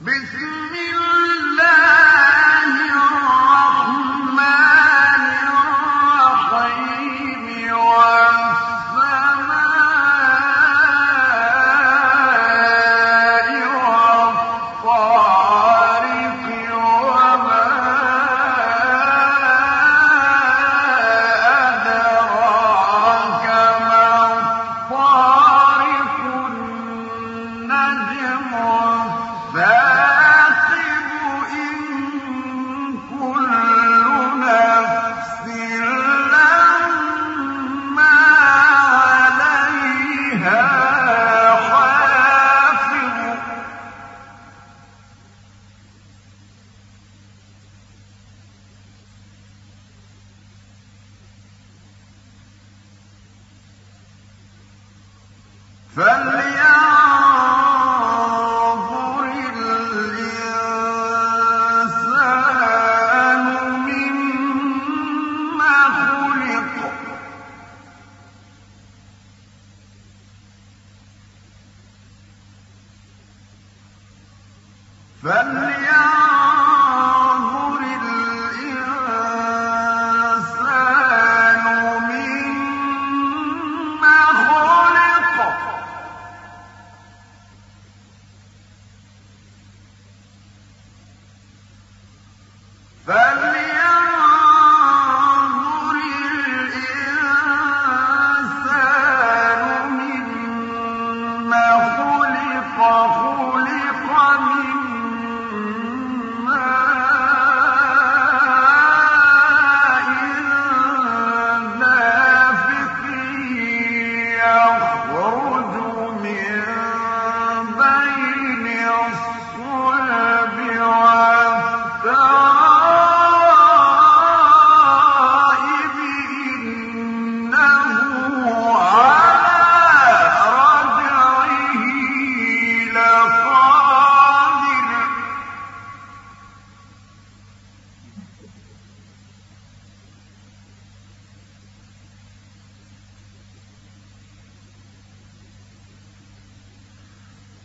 بسم الله. فَلْيَا فليس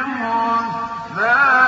الله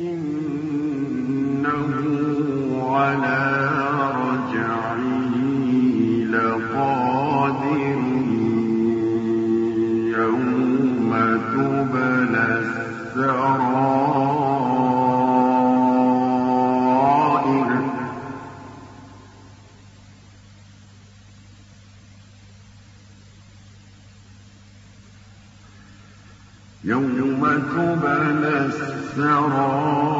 إن السَّرَابِ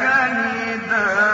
كيدا